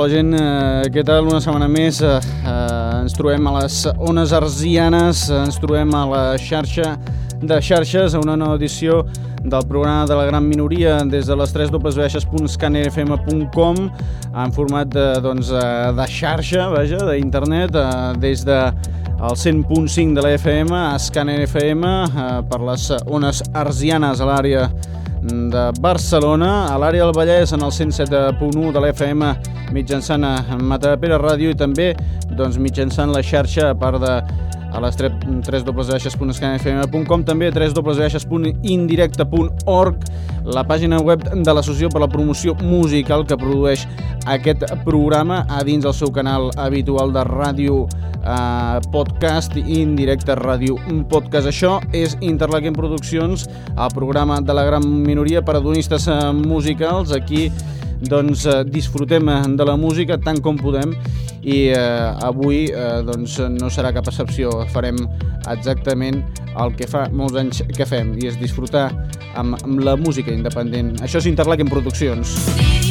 Hola gent, eh, què tal? Una setmana més. Eh, eh, ens trobem a les Ones Arsianes, ens trobem a la xarxa de xarxes, a una nova edició del programa de la gran minoria des de les 3 www.scanerfm.com en format de, doncs, eh, de xarxa, vaja, d'internet, eh, des de el 100.5 de la FM a Scanner FM eh, per les ones arsianes a l'àrea de Barcelona, a l'àrea del Vallès en el 107.1 de l'FM mitjançant a Matapera Ràdio i també doncs, mitjançant la xarxa a part de a les www.scanfm.com també www.indirecte.org la pàgina web de l'Associació per la Promoció Musical que produeix aquest programa a dins del seu canal habitual de ràdio eh, podcast i indirecte ràdio podcast. Això és Interlaken Produccions, el programa de la gran minoria per adonistes eh, musicals. Aquí doncs eh, disfrutem eh, de la música tant com podem i eh, avui eh, doncs, no serà cap excepció, farem exactament el que fa molts anys que fem i és disfrutar amb, amb la música independent. Això és Interlaken Produccions. Sí.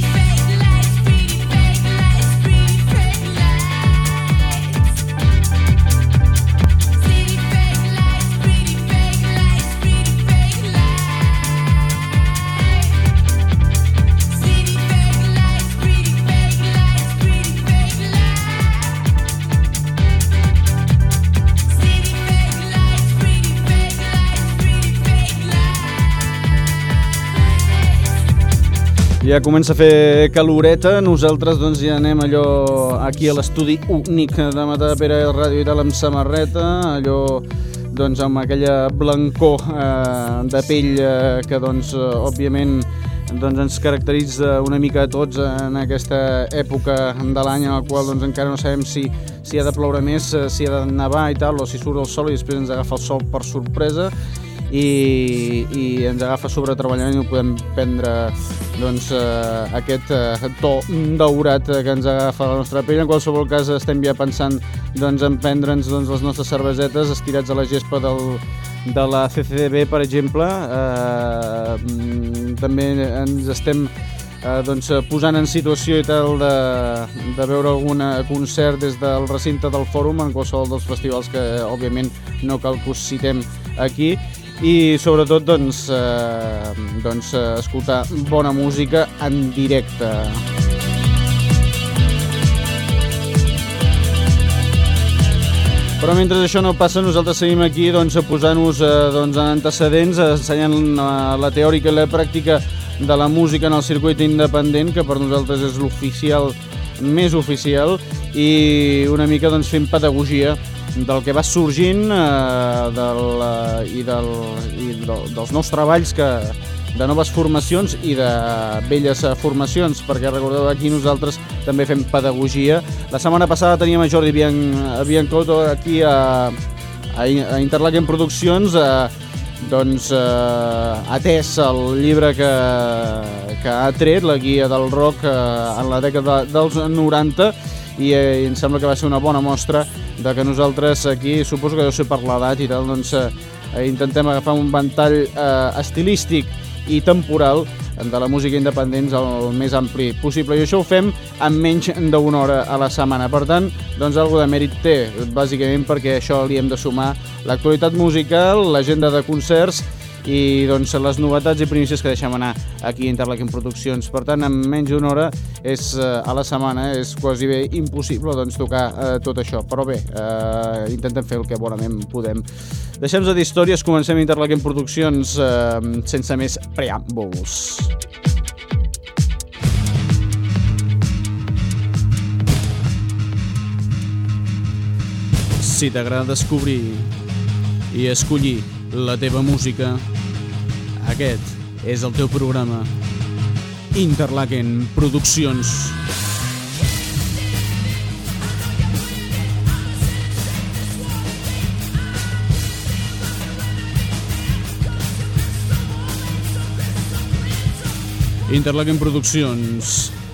Ja comença a fer caloreta, nosaltres doncs ja anem allò aquí a l'estudi únic de Matapera Ràdio i tal amb samarreta, allò doncs amb aquella blancor eh, de pell eh, que doncs eh, òbviament doncs ens caracteritza una mica a tots en aquesta època de l'any en la qual doncs, encara no sabem si, si ha de ploure més, si ha de nevar i tal, o si surt el sol i després ens agafa el sol per sorpresa. I, i ens agafa sobre treballant i no podem prendre doncs, eh, aquest eh, to daurat que ens agafa la nostra pell. En qualsevol cas estem ja pensant doncs, en prendre'ns doncs, les nostres cervesetes estirats a la gespa del, de la CCDB, per exemple. Eh, mm, també ens estem eh, doncs, posant en situació i tal de, de veure algun concert des del recinte del fòrum en qualsevol dels festivals que òbviament no cal que us citem aquí i sobretot doncs, eh, doncs, escoltar bona música en directe. Però mentre això no passa, nosaltres seguim aquí doncs, posant-nos eh, doncs, en antecedents, ensenyant eh, la teòrica i la pràctica de la música en el circuit independent, que per nosaltres és l'oficial més oficial, i una mica doncs, fent pedagogia del que va sorgint eh, del, eh, i, del, i del, dels nous treballs que, de noves formacions i de velles eh, formacions, perquè recordeu aquí nosaltres també fem pedagogia. La setmana passada teníem a Jordi Bian, Biancotto aquí a, a, a Interlaken Produccions, eh, doncs eh, atès el llibre que, que ha tret, la guia del rock eh, en la dècada dels 90, i, eh, i em sembla que va ser una bona mostra de que nosaltres aquí, suposo que deu ser per l'edat i tal, doncs eh, intentem agafar un ventall eh, estilístic i temporal de la música independent el més ampli possible i això ho fem en menys d'una hora a la setmana. Per tant, doncs algo de mèrit té, bàsicament perquè això li hem de sumar l'actualitat musical, l'agenda de concerts i doncs, les novetats i primícies que deixem anar aquí a Interlaken Produccions. Per tant, en menys d'una hora és, eh, a la setmana és quasi bé impossible doncs, tocar eh, tot això. Però bé, eh, intentem fer el que bonament podem. deixem de d'històries, comencem Interlaken Produccions eh, sense més preàmbuls. Si t'agrada descobrir i escollir la teva música, Aquest és el teu programa. Interlaken Produccions. Interlaken Produccions,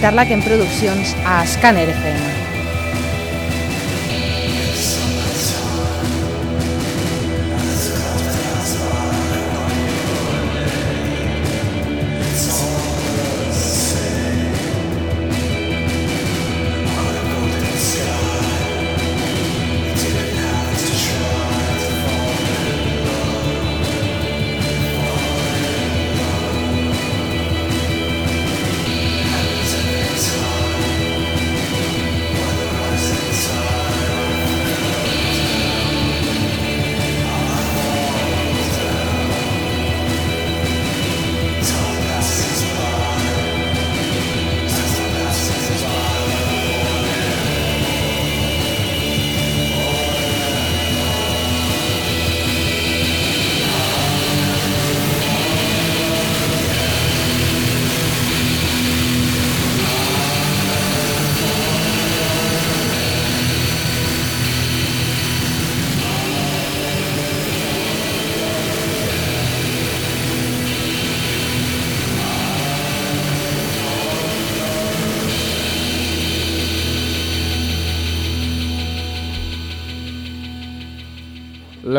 Interlaken Produccions a Scanner FM.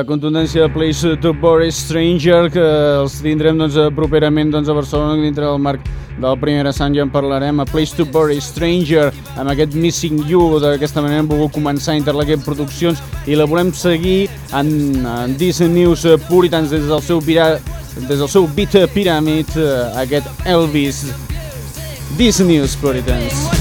La contundència de Place to Boris Stranger, que els tindrem doncs, properament doncs, a Barcelona dintre del marc del primer assant ja en parlarem, a Place to Boris Stranger, amb aquest Missing You, d'aquesta manera hem volgut començar a Interlaquet Produccions i la volem seguir en, en Disney News Puritans des del seu, vira, des del seu Beat Pyramid, aquest Elvis. Disney News Puritans.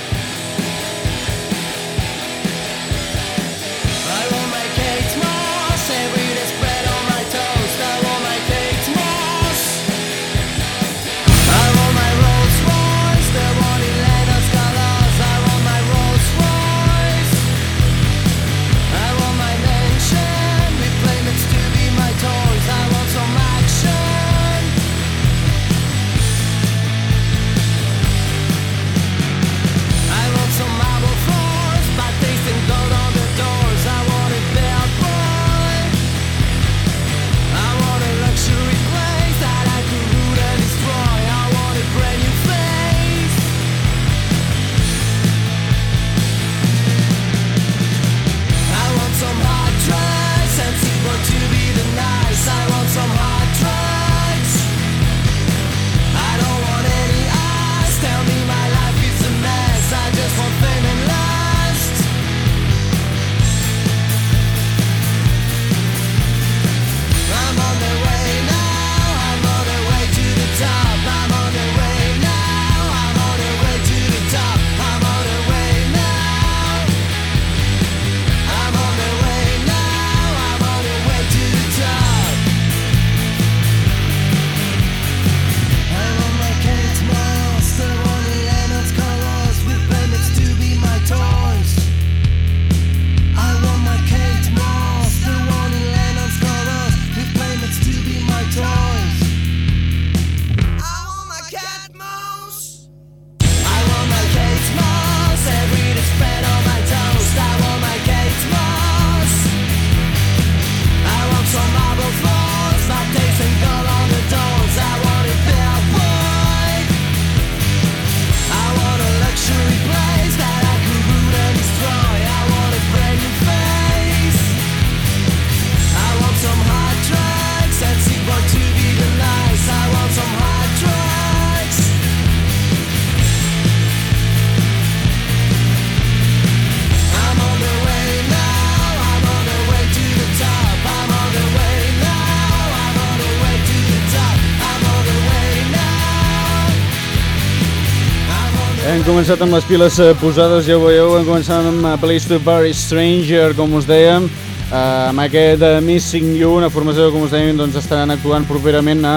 Hem començat amb les piles eh, posades, ja ho veieu, hem començat amb A Place to Bury Stranger, com us dèiem, eh, amb aquest uh, Missing You, una formació que, com us dèiem, doncs, estaran actuant properament a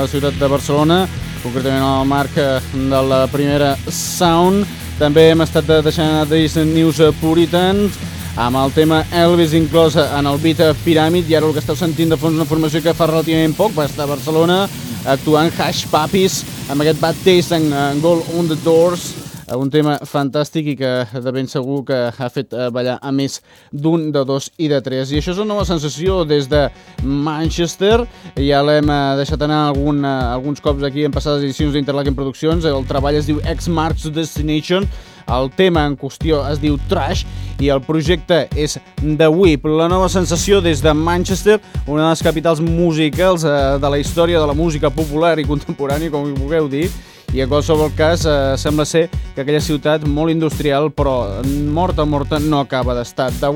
la ciutat de Barcelona, concretament al marc de la primera Sound. També hem estat deixant Decent News Puritans, amb el tema Elvis inclòs en el beat Pyramid, i ara el que esteu sentint de fons una formació que fa relativament poc, va estar a Barcelona, actuant Hash Papis amb aquest Bad Taste en, Gold on the Doors. eh, un tema fantàstic i que de ben segur que ha fet eh, ballar a més d'un, de dos i de tres. I això és una nova sensació des de Manchester. Ja l'hem eh, deixat anar algun, alguns cops aquí en passades edicions d'Interlaken Produccions. El treball es diu X Marks Destination el tema en qüestió es diu Trash i el projecte és The Whip, la nova sensació des de Manchester, una de les capitals musicals eh, de la història de la música popular i contemporània, com hi vulgueu dir, i a qualsevol cas eh, sembla ser que aquella ciutat molt industrial però morta morta no acaba d'estar. The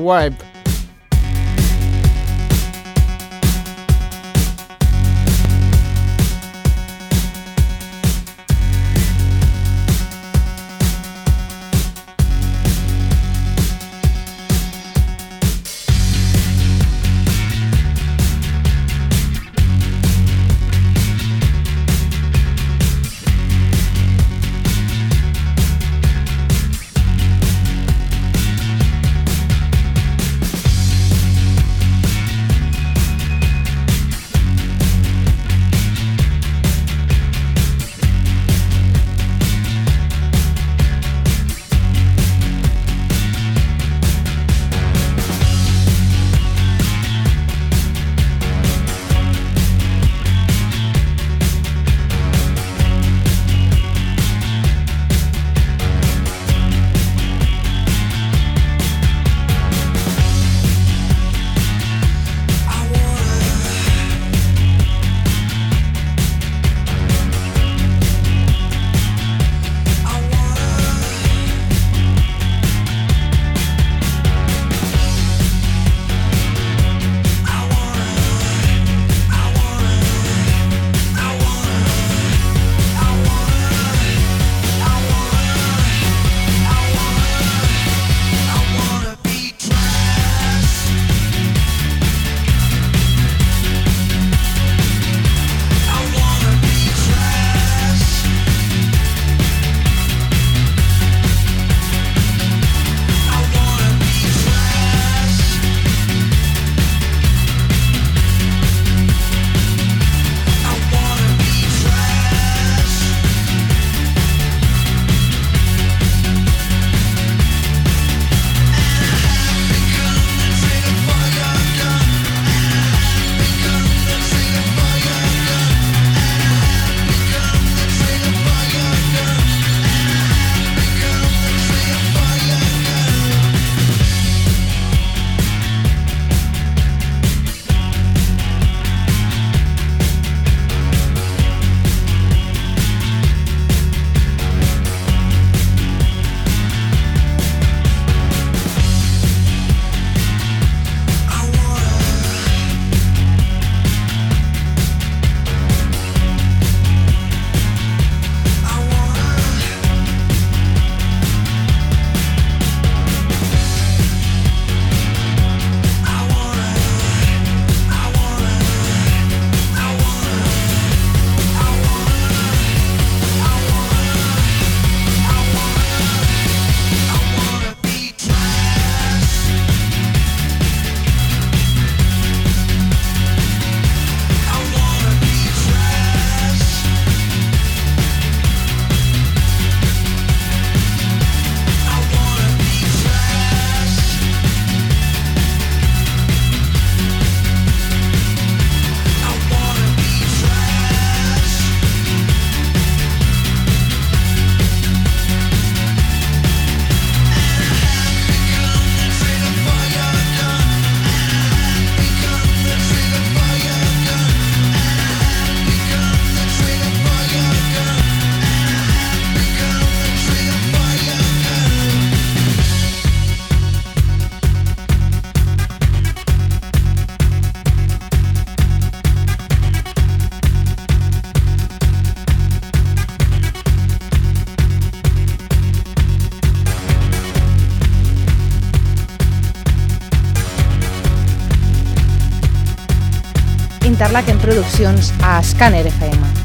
Whip Interlaken Produccions a Scanner FM.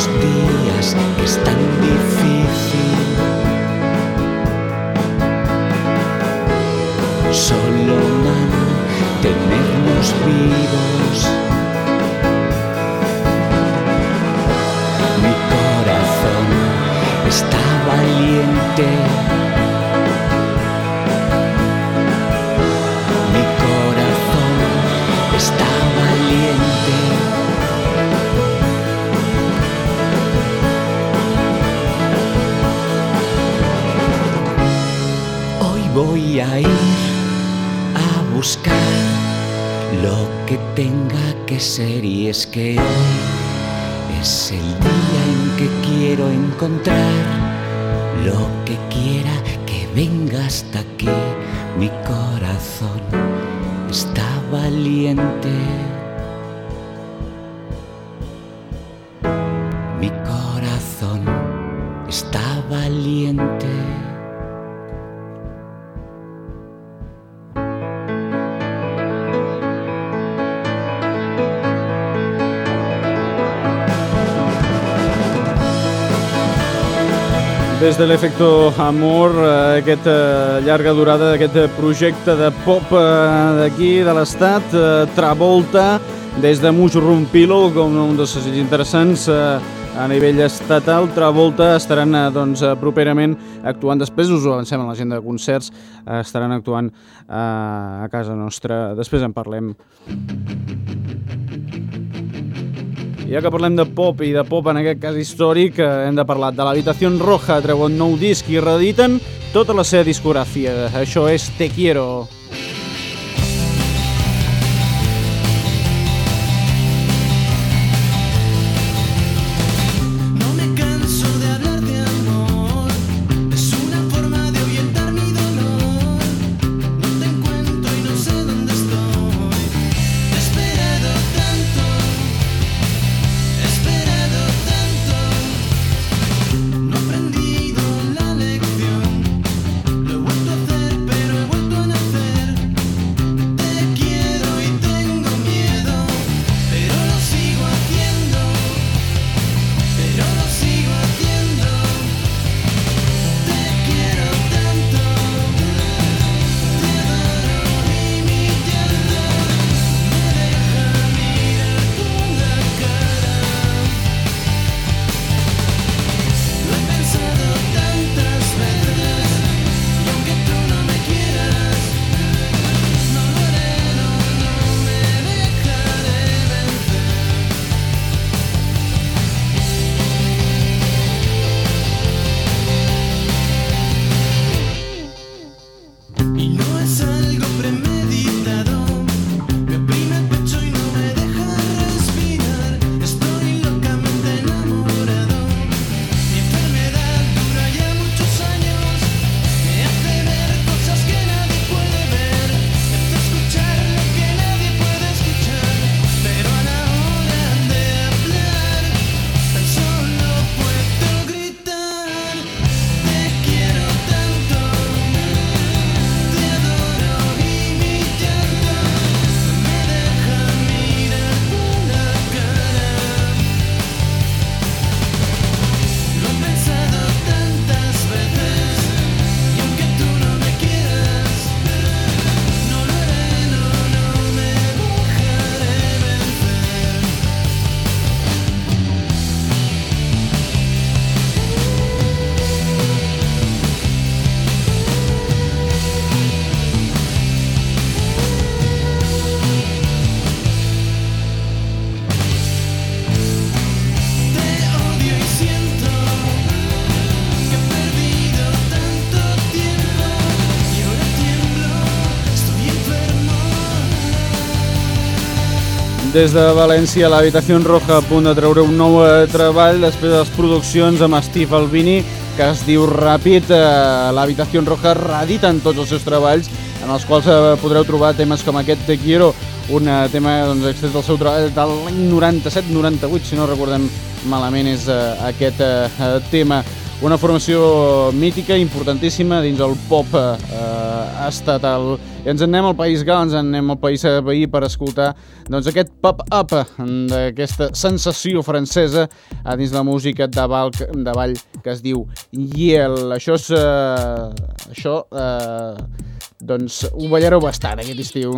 estos días es tan difícil. Solo mantenernos vivos. Que hoy es el día en que quiero encontrar lo que quiera que venga hasta aquí. Mi corazón está valiente. Des de l'Efecto Amor, eh, aquest eh, llarga durada d'aquest projecte de pop eh, d'aquí, de l'estat, eh, Travolta, des de Mushroom com un dels segells interessants eh, a nivell estatal. Travolta estaran eh, doncs, eh, properament actuant, després us ho avancem a l'agenda de concerts, eh, estaran actuant eh, a casa nostra, després en parlem. Ja que parlem de pop i de pop en aquest cas històric, eh, hem de parlar de l'Habitació Roja, treuen nou disc i reediten tota la seva discogràfia. Això és Te Quiero. Des de València, l'Habitació Roja a punt de treure un nou eh, treball després de les produccions amb Steve Albini, que es diu Ràpid. Eh, L'Habitació Roja rediten tots els seus treballs, en els quals eh, podreu trobar temes com aquest Te Quiero, un tema doncs, extret del seu treball de l'any 97-98, si no recordem malament, és aquest tema. Una formació mítica, importantíssima dins el pop eh, estatal. I ens anem al País Gal, ens anem al País Veí per escoltar doncs, aquest pop-up d'aquesta sensació francesa a dins la música de ball, de ball que es diu Yel. Això és... Eh, això, eh, doncs, ho ballareu bastant aquest estiu.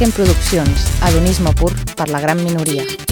Interlaken Produccions, adonisme pur per la gran minoria.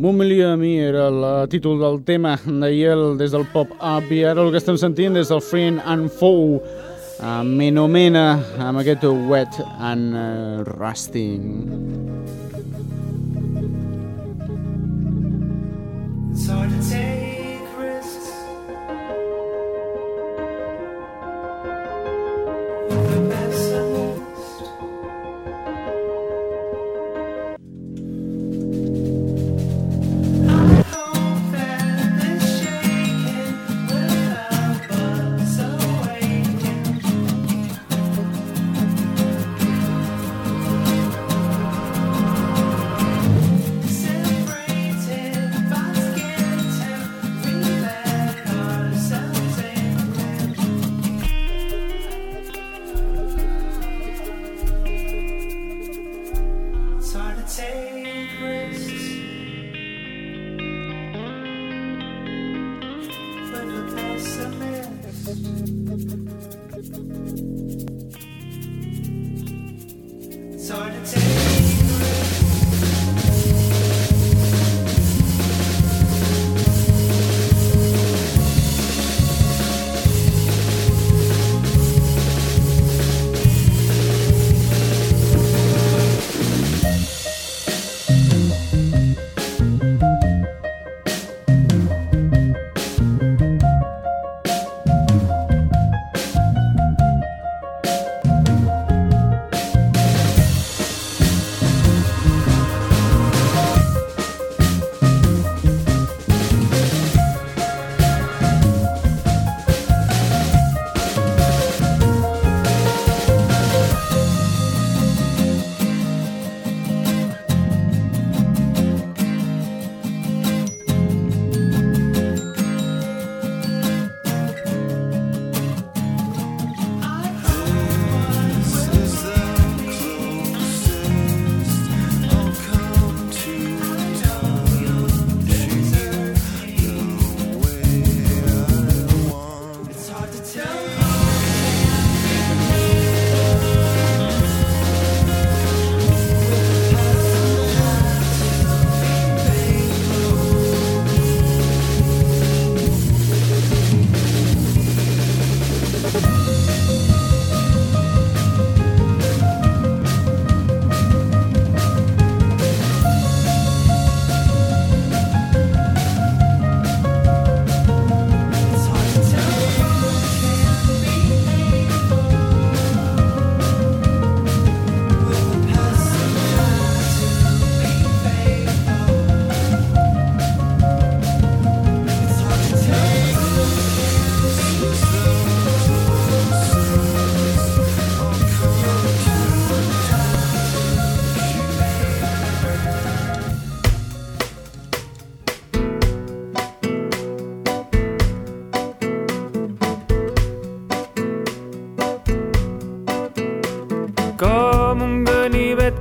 Mumilia a mi era el títol del tema d'ahir des del pop-up i ara el que estem sentint des del Friend and Foe a Menomena amb aquest Wet and uh, Rusting.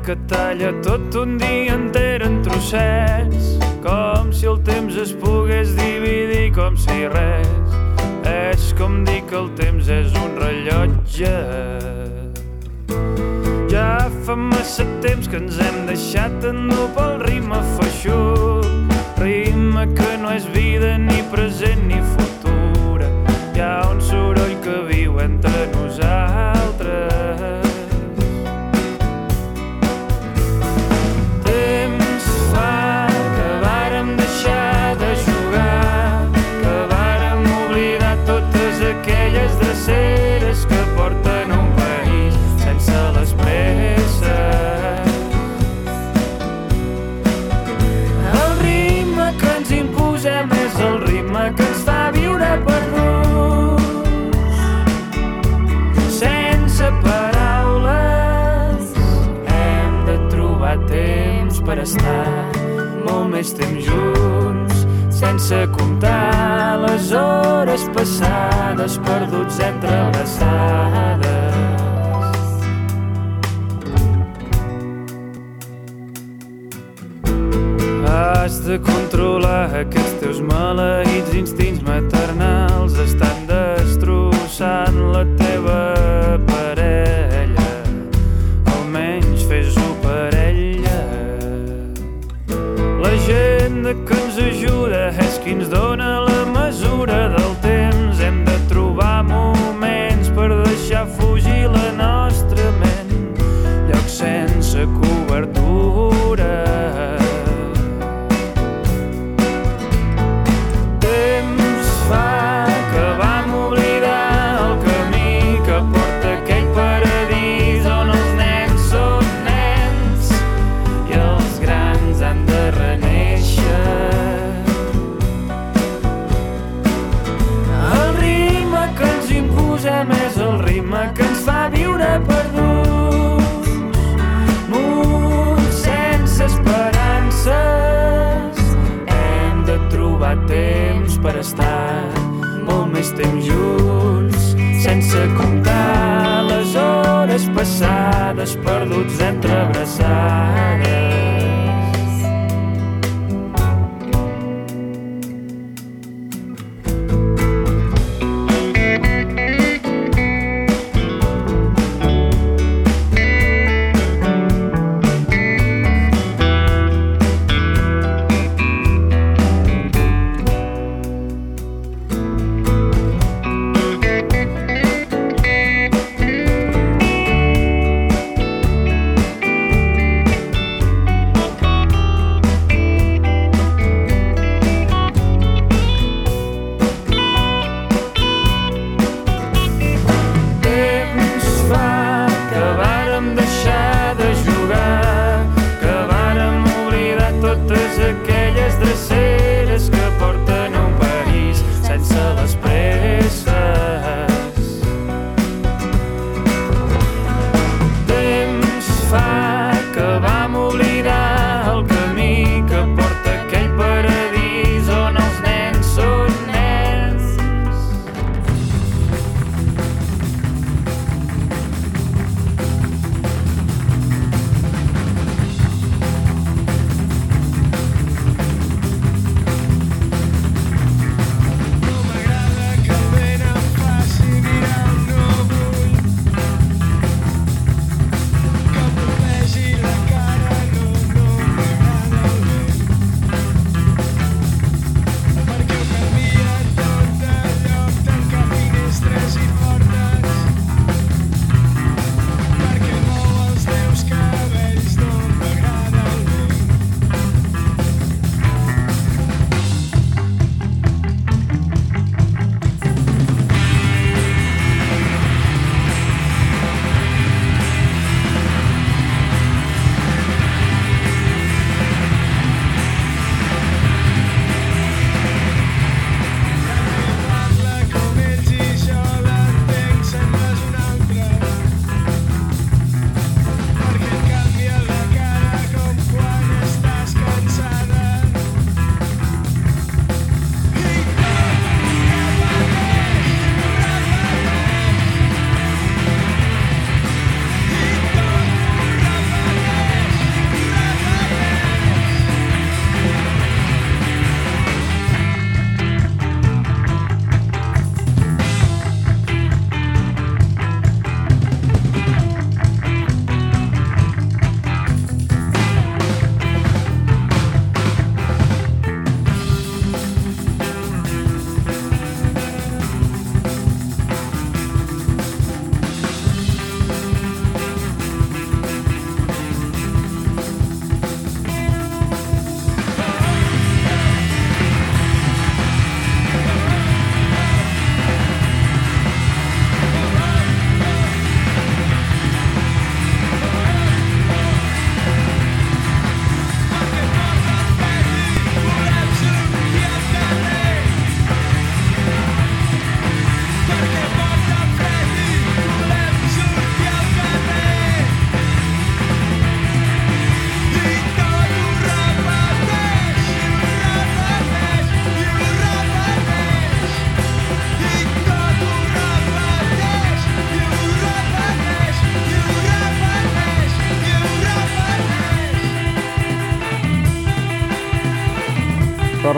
Que talla tot un dia enter en trossets, com si el temps es pogués dividir com si res. És com dir que el temps és un rellotge. Ja fa massa temps que ens hem deixat endur pel ritme feixut, ritme que no és vida ni present ni futura. Hi ha un soroll que viu entre nosaltres. Més temps junts, sense comptar les hores passades perduts entre abraçades. Has de controlar aquests teus maleïts instints maternals estan destrossant la teva de que ens ajuda és qui ens dona la mesura del temps. Hem de trobar moments per deixar fugir la nostra ment. Llocs sense cobertura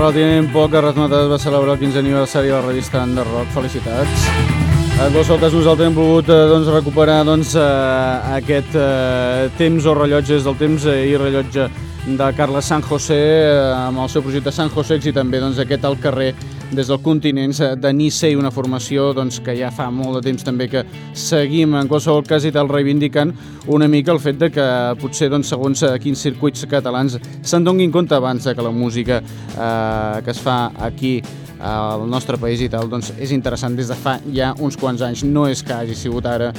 relativament poc, Arratmatat va celebrar el 15 aniversari de la revista Under Rock. Felicitats. En qualsevol cas, nosaltres hem volgut eh, doncs, recuperar doncs, eh, aquest eh, temps o rellotges del temps eh, i rellotge de Carles San José amb el seu projecte San José i també doncs, aquest al carrer des del continent eh, de Nice i una formació doncs, que ja fa molt de temps també que seguim. En qualsevol cas i tal reivindicant una mica el fet de que potser doncs, segons eh, quins circuits catalans se'n donguin compte abans que la música eh, que es fa aquí al nostre país i tal, doncs és interessant des de fa ja uns quants anys, no és que hagi sigut ara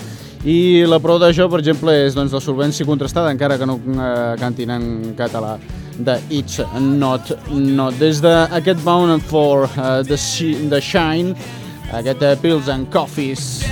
i la prova d'això, per exemple, és doncs, la solvència contrastada, encara que no eh, cantin en català de It's Not Not. Des d'aquest Bound for uh, the, the Shine, aquest uh, Pills and Coffees.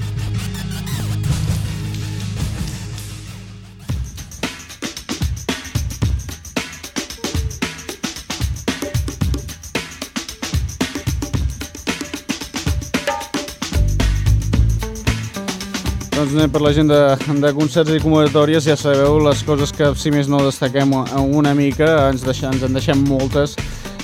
Per la gent de, concerts i convocatòries, ja sabeu les coses que si més no destaquem una mica, ens, deixem, ens en deixem moltes,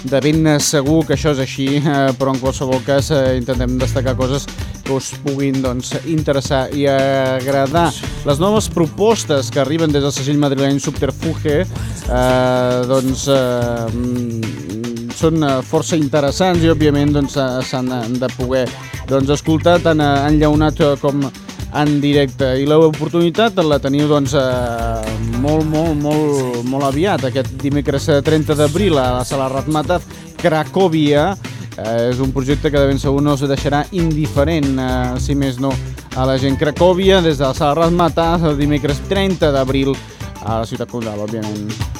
de ben segur que això és així, eh, però en qualsevol cas eh, intentem destacar coses que us puguin doncs, interessar i agradar. Les noves propostes que arriben des del segell madrileny Subterfuge eh, doncs, eh, són força interessants i òbviament doncs, s'han doncs, de poder doncs, escoltar tant en llaunat com en directe. I l'oportunitat la teniu doncs, eh, molt, molt, molt, molt aviat, aquest dimecres 30 eh, d'abril a la sala Ratmataz Cracòvia eh, és un projecte que de ben segur no us deixarà indiferent, eh, si més no, a la gent. Cracòvia des de la sala Ratmataz el dimecres 30 d'abril a la ciutat condal, òbviament.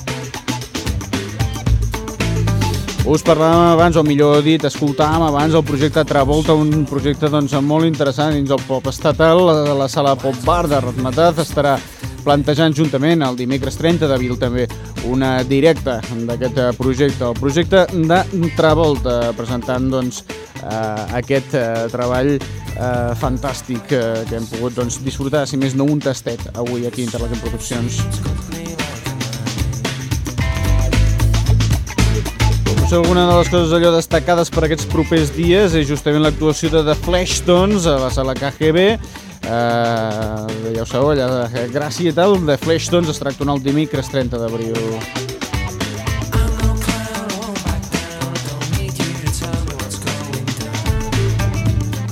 Us parlàvem abans, o millor dit, escoltàvem abans el projecte Travolta, un projecte doncs, molt interessant dins el pop estatal. La, la sala Pop Bar de Ratmataz estarà plantejant juntament el dimecres 30 d'abril també una directa d'aquest projecte, el projecte de Travolta, presentant doncs, eh, aquest eh, treball eh, fantàstic eh, que hem pogut doncs, disfrutar, si més no un tastet avui aquí a Interlaken Produccions. Potser alguna de les coses allò destacades per aquests propers dies és justament l'actuació de The Fleshtones a la sala KGB, eh, ja ho sabeu, allà de Gràcia i tal, The Fleshtones es tracta un el dimecres 30 d'abril.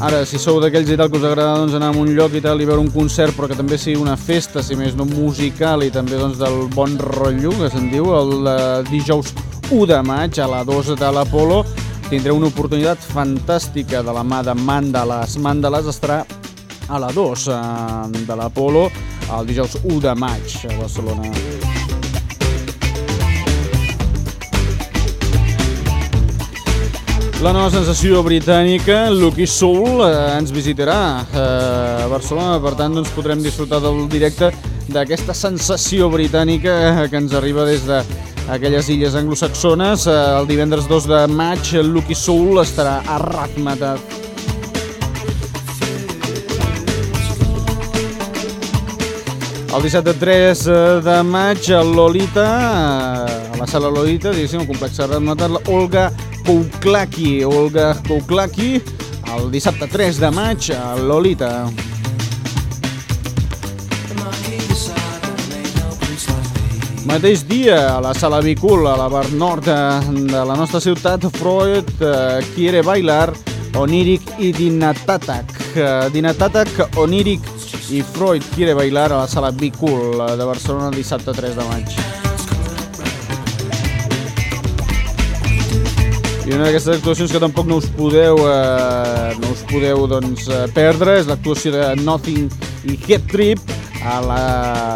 Ara, si sou d'aquells i tal que us agrada doncs, anar a un lloc i tal i veure un concert, però que també sigui una festa, si més no musical i també doncs, del bon rotllo, que se'n diu, el eh, dijous 1 de maig a la 2 de l'Apolo, tindreu una oportunitat fantàstica de la mà de Mandales. Mandales estarà a la 2 eh, de l'Apolo el dijous 1 de maig a Barcelona. La nova sensació britànica, Lucky Soul, eh, ens visitarà eh, a Barcelona, per tant doncs, podrem disfrutar del directe d'aquesta sensació britànica que ens arriba des de aquelles illes anglosaxones. Eh, el divendres 2 de maig, Lucky Soul estarà a. El dissabte 3 de maig Lolita, a la sala Lolita, diguéssim, el complex Razmetat, Olga Kouklaki, Olga Kouklaki, el dissabte 3 de maig a Lolita. Mateix dia, a la sala Bicul, a la bar nord de, de la nostra ciutat, Freud eh, quiere bailar Onirik i Dinatatak. Eh, Dinatatak, Onirik i Freud quiere bailar a la sala Bicul de Barcelona el dissabte 3 de maig. I una d'aquestes actuacions que tampoc no us podeu, eh, no us podeu doncs, eh, perdre és l'actuació de Nothing i Head Trip a la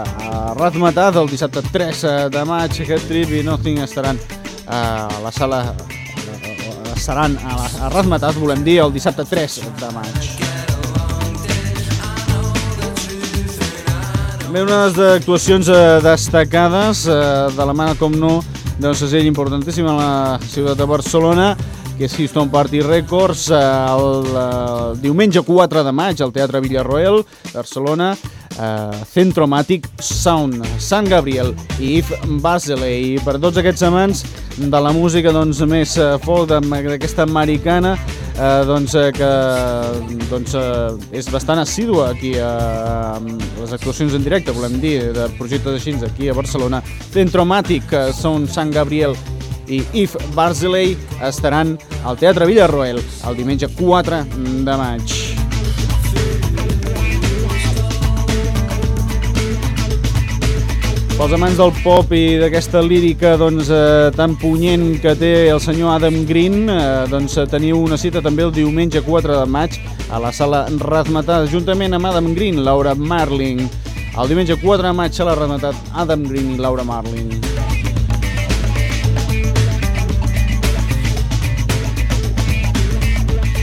a Razmetat el dissabte 3 de maig. Head Trip i Nothing estaran a la sala eh, seran a, la, a Razmetat, volem dir, el dissabte 3 de maig. També unes actuacions eh, destacades eh, de la mà, com no, d'un segell importantíssim a la ciutat de Barcelona, que és Houston Party Records, eh, el, el diumenge 4 de maig al Teatre Villarroel, Barcelona, eh, Centromatic Sound, Sant Gabriel i Yves Baseley. Per tots aquests amants de la música doncs, més eh, folk d'aquesta americana, eh, doncs, eh, que doncs, eh, és bastant assídua aquí a, a les actuacions en directe, volem dir, de projectes així aquí a Barcelona. Centromatic eh, són Sant Gabriel i Yves Barzilei estaran al Teatre Villarroel el diumenge 4 de maig. Pels amants del pop i d'aquesta lírica doncs, eh, tan punyent que té el senyor Adam Green, eh, doncs, teniu una cita també el diumenge 4 de maig a la sala Razmetat, juntament amb Adam Green, Laura Marling. El diumenge 4 de maig a la Razmetat, Adam Green i Laura Marling.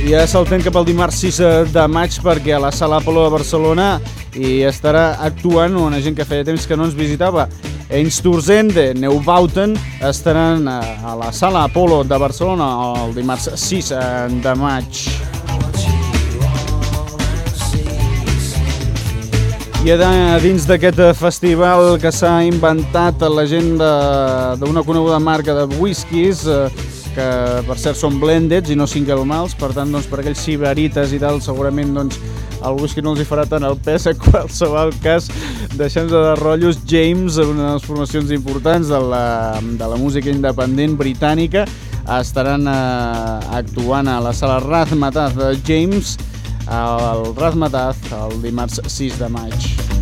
Ja saltem cap al dimarts 6 de maig perquè a la Sala Apolo de Barcelona i estarà actuant una gent que feia temps que no ens visitava. Einsturzende, Neubauten estaran a la Sala Apolo de Barcelona el dimarts 6 de maig. I dins d'aquest festival que s'ha inventat la gent d'una coneguda marca de whiskies, que per cert són blendeds i no single mals, per tant, doncs, per aquells ciberites i tal, segurament doncs, el whisky no els hi farà tant el pes, en qualsevol cas, deixem de rotllos, James, una de les formacions importants de la, de la música independent britànica, estaran eh, actuant a la sala Razmataz de James, al Razmataz, el dimarts 6 de maig.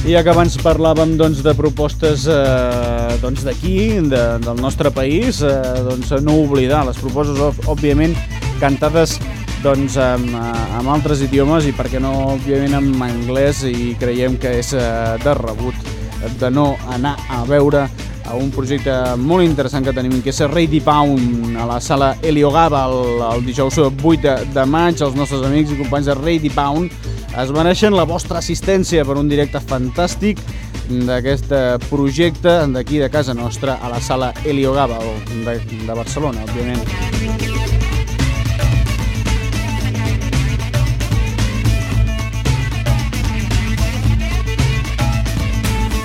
I ja que abans parlàvem doncs, de propostes eh, doncs d'aquí, de, del nostre país, eh, doncs no oblidar. Les propostes, òbviament, cantades doncs, amb, amb altres idiomes i perquè no, òbviament, en anglès i creiem que és eh, de rebut de no anar a veure a un projecte molt interessant que tenim, que és Ready Pound, a la sala Heliogava el, el dijous 8 de, de maig. Els nostres amics i companys de Ready Pound es mereixen la vostra assistència per un directe fantàstic d'aquest eh, projecte d'aquí de casa nostra a la sala Helio Gava, de, de Barcelona, òbviament.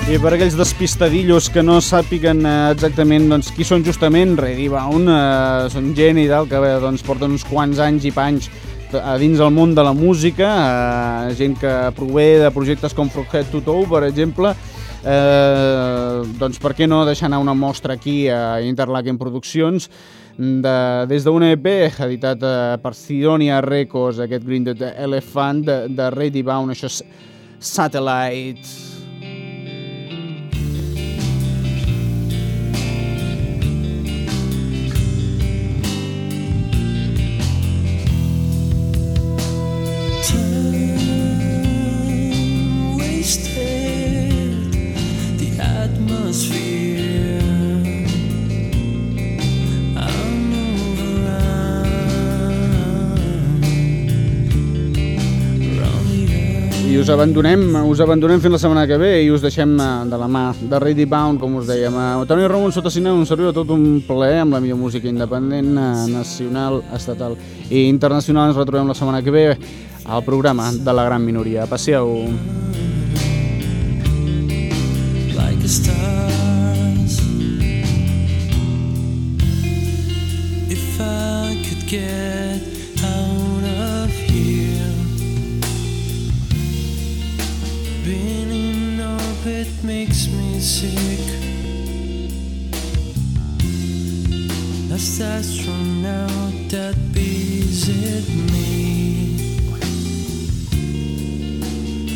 I per aquells despistadillos que no sàpiguen eh, exactament doncs, qui són justament, Redibound, eh, són gent i tal, que bé, doncs, porten uns quants anys i panys a dins el món de la música, eh, gent que prové de projectes com Froghead to Toe, per exemple, eh, doncs per què no deixar anar una mostra aquí a Interlaken Produccions, de, des d'un EP editat eh, per Sidonia Records, aquest Green Dead Elephant de, de Redibound, això és Satellite. Us abandonem, us abandonem fins la setmana que ve i us deixem eh, de la mà de Ready Bound, com us dèiem. Eh, Toni Ramon, sota cine, un servidor tot un plaer amb la millor música independent, eh, nacional, estatal i internacional. Ens retrobem la setmana que ve al programa de la gran minoria. Passeu. Like stars If I could get makes me sick. That's that's from now, that visit me.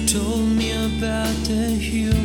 Told me about the hue.